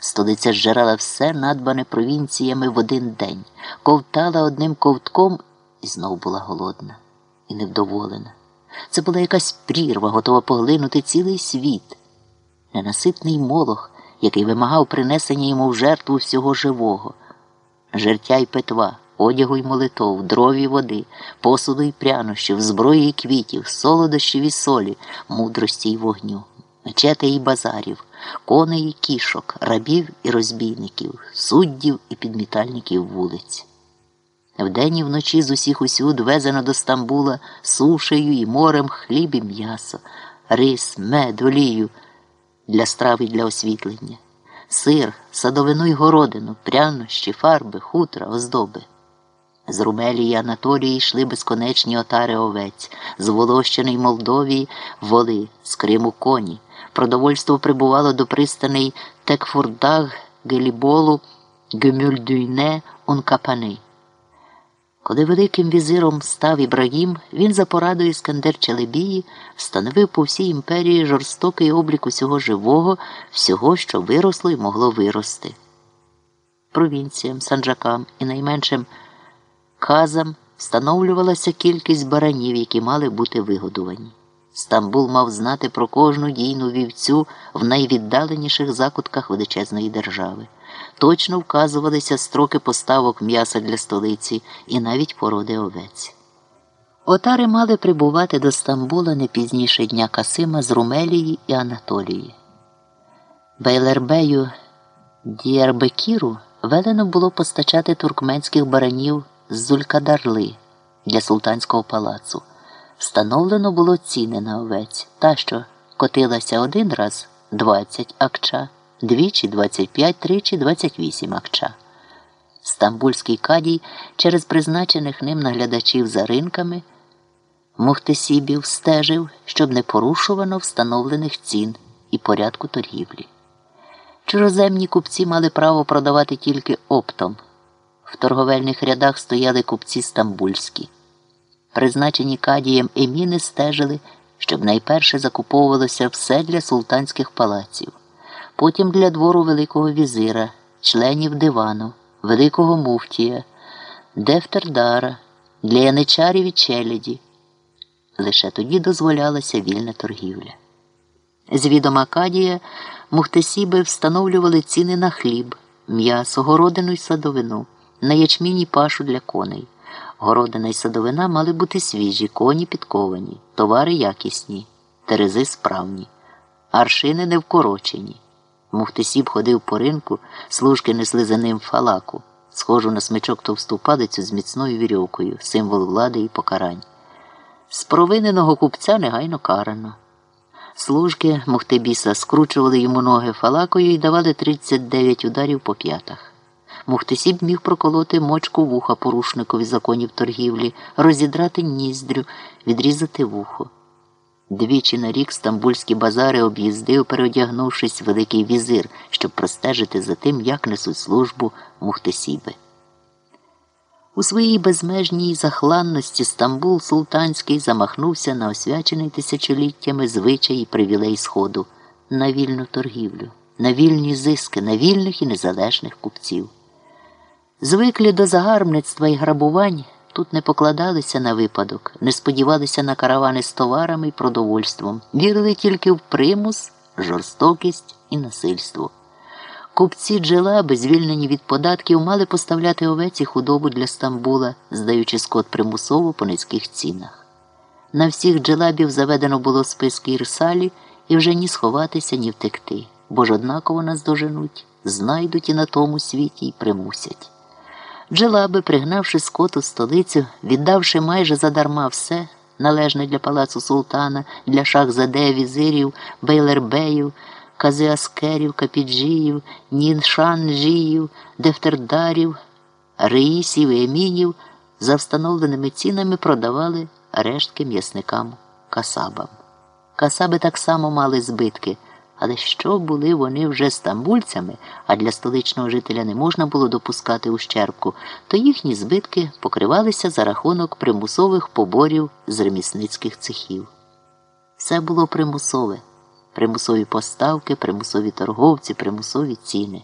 Столиця зжирала все надбане провінціями в один день, ковтала одним ковтком і знов була голодна і невдоволена. Це була якась прірва, готова поглинути цілий світ, ненаситний молох, який вимагав принесення йому в жертву всього живого, жертя й петва, одягу й молитов, дрові води, посуду й прянощів, зброї й квітів, солодощів і солі, мудрості й вогню, мечетей і базарів, коней і кішок, рабів і розбійників, суддів і підмітальників вулиць. Вдень і вночі з усіх усюд везено до Стамбула сушею і морем хліб і м'ясо, рис, мед, олію для страв і для освітлення, сир, садовину й городину, прянощі, фарби, хутра, оздоби. З Румелії Анатолії йшли безконечні отари овець, з Волощини й Молдовії воли, з Криму коні. Продовольство прибувало до пристаней Текфурдаг, Геліболу, Гемюльдюйне, Ункапани. Коли великим візиром став Ібрагім, він за порадою Іскандер Челебії встановив по всій імперії жорстокий облік усього живого, всього, що виросло і могло вирости. Провінціям, санджакам і найменшим казам встановлювалася кількість баранів, які мали бути вигодувані. Стамбул мав знати про кожну дійну вівцю в найвіддаленіших закутках величезної держави. Точно вказувалися строки поставок м'яса для столиці і навіть породи овець. Отари мали прибувати до Стамбула не пізніше дня Касима з Румелії і Анатолії. Бейлербею Діарбекіру велено було постачати туркменських баранів з Зулькадарли для султанського палацу. Встановлено було ціни на овець, та, що котилася один раз 20 акча, двічі 25, тричі 28 акча. Стамбульський кадій через призначених ним наглядачів за ринками Мухтесібів стежив, щоб не порушувано встановлених цін і порядку торгівлі. Чужоземні купці мали право продавати тільки оптом. В торговельних рядах стояли купці стамбульські. Призначені кадієм еміни стежили, щоб найперше закуповувалося все для султанських палаців, потім для двору Великого візира, членів дивану, Великого муфтія, дефтердара, для яничарів і челяді. Лише тоді дозволялася вільна торгівля. З відома Кадія мухтесіби встановлювали ціни на хліб, м'ясо, городину й садовину, на ячмінь і пашу для коней. Городина й садовина мали бути свіжі, коні підковані, товари якісні, терези справні, аршини не вкорочені. Мухтесіб ходив по ринку, служки несли за ним фалаку, схожу на смичок товсту палицю з міцною вірьовкою, символ влади і покарань. З провиненого купця негайно карано. Служки Мухтебіса скручували йому ноги фалакою і давали 39 ударів по п'ятах. Мухтесіб міг проколоти мочку вуха порушникові законів торгівлі, розідрати ніздрю, відрізати вухо. Двічі на рік стамбульські базари об'їздив, переодягнувшись великий візир, щоб простежити за тим, як несуть службу мухтесіби. У своїй безмежній захланності Стамбул Султанський замахнувся на освячений тисячоліттями звичай і привілей Сходу, на вільну торгівлю, на вільні зиски, на вільних і незалежних купців. Звиклі до загарбництва і грабувань тут не покладалися на випадок, не сподівалися на каравани з товарами і продовольством, вірили тільки в примус, жорстокість і насильство. Купці джелаби, звільнені від податків, мали поставляти овець і худобу для Стамбула, здаючи скот примусово по низьких цінах. На всіх джелабів заведено було списки ірсалі і вже ні сховатися, ні втекти, бо ж однаково нас доженуть, знайдуть і на тому світі й примусять. Джелаби, пригнавши скот у столицю, віддавши майже задарма все, належне для палацу султана, для шахзаде, візирів, бейлербеїв, казиаскерів, капіджіїв, ніншанжіїв, дефтердарів, реїсів і емінів за встановленими цінами продавали рештки м'ясникам касабам. Касаби так само мали збитки. Але що були вони вже стамбульцями, а для столичного жителя не можна було допускати ущербку, то їхні збитки покривалися за рахунок примусових поборів з ремісницьких цехів. Все було примусове, примусові поставки, примусові торговці, примусові ціни.